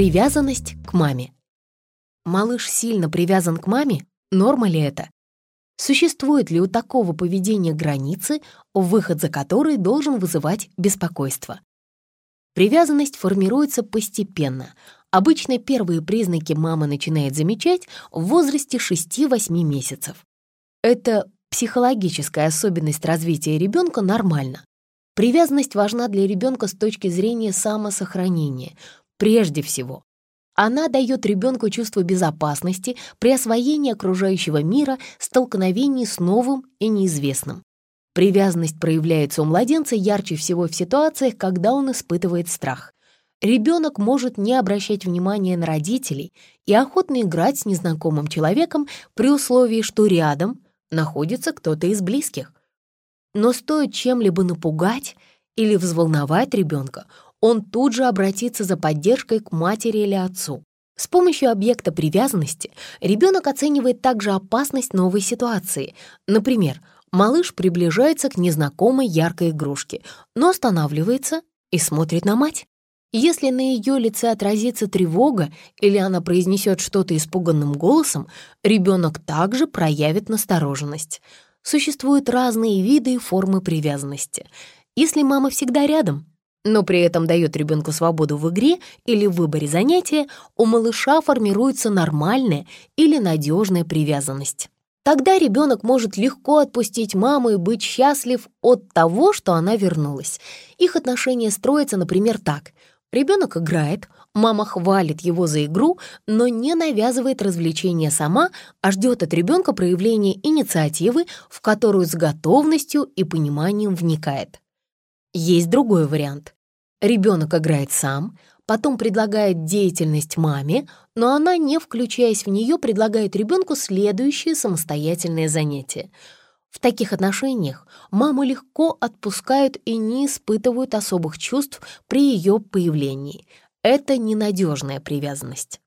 Привязанность к маме. Малыш сильно привязан к маме? Норма ли это? Существует ли у такого поведения границы, выход за которые должен вызывать беспокойство? Привязанность формируется постепенно. Обычно первые признаки мама начинает замечать в возрасте 6-8 месяцев. Это психологическая особенность развития ребенка нормально. Привязанность важна для ребенка с точки зрения самосохранения. Прежде всего, она дает ребенку чувство безопасности при освоении окружающего мира, столкновении с новым и неизвестным. Привязанность проявляется у младенца ярче всего в ситуациях, когда он испытывает страх. Ребенок может не обращать внимания на родителей и охотно играть с незнакомым человеком при условии, что рядом находится кто-то из близких. Но стоит чем-либо напугать или взволновать ребенка, он тут же обратится за поддержкой к матери или отцу. С помощью объекта привязанности ребенок оценивает также опасность новой ситуации. Например, малыш приближается к незнакомой яркой игрушке, но останавливается и смотрит на мать. Если на ее лице отразится тревога или она произнесет что-то испуганным голосом, ребенок также проявит настороженность. Существуют разные виды и формы привязанности. Если мама всегда рядом, но при этом дает ребенку свободу в игре или в выборе занятия, у малыша формируется нормальная или надежная привязанность. Тогда ребенок может легко отпустить маму и быть счастлив от того, что она вернулась. Их отношения строятся, например, так. Ребенок играет, мама хвалит его за игру, но не навязывает развлечения сама, а ждет от ребенка проявления инициативы, в которую с готовностью и пониманием вникает. Есть другой вариант. Ребенок играет сам, потом предлагает деятельность маме, но она, не включаясь в нее, предлагает ребенку следующее самостоятельное занятие. В таких отношениях маму легко отпускают и не испытывают особых чувств при ее появлении. Это ненадежная привязанность.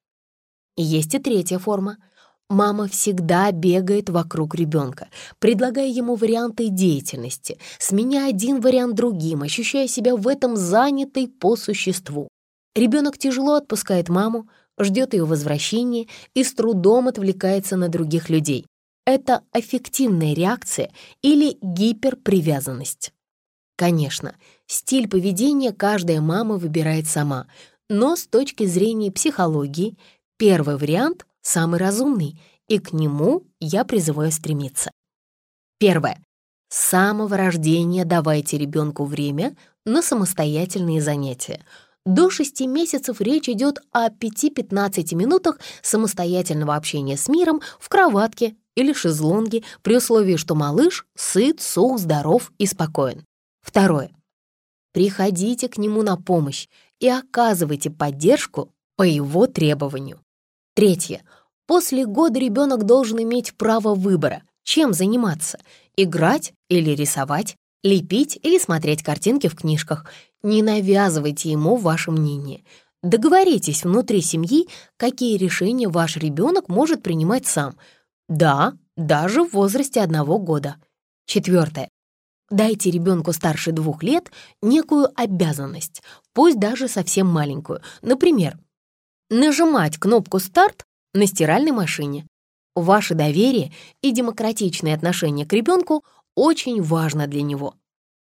Есть и третья форма — Мама всегда бегает вокруг ребенка, предлагая ему варианты деятельности, сменяя один вариант другим, ощущая себя в этом занятой по существу. Ребенок тяжело отпускает маму, ждет ее возвращения и с трудом отвлекается на других людей. Это аффективная реакция или гиперпривязанность. Конечно, стиль поведения каждая мама выбирает сама, но с точки зрения психологии первый вариант самый разумный, и к нему я призываю стремиться. Первое. С самого рождения давайте ребенку время на самостоятельные занятия. До 6 месяцев речь идет о 5-15 минутах самостоятельного общения с миром в кроватке или шезлонге при условии, что малыш сыт, сух, здоров и спокоен. Второе. Приходите к нему на помощь и оказывайте поддержку по его требованию. Третье. После года ребенок должен иметь право выбора, чем заниматься — играть или рисовать, лепить или смотреть картинки в книжках. Не навязывайте ему ваше мнение. Договоритесь внутри семьи, какие решения ваш ребенок может принимать сам. Да, даже в возрасте одного года. Четвертое. Дайте ребенку старше двух лет некую обязанность, пусть даже совсем маленькую. Например, нажимать кнопку «Старт» на стиральной машине. Ваше доверие и демократичное отношение к ребенку очень важно для него.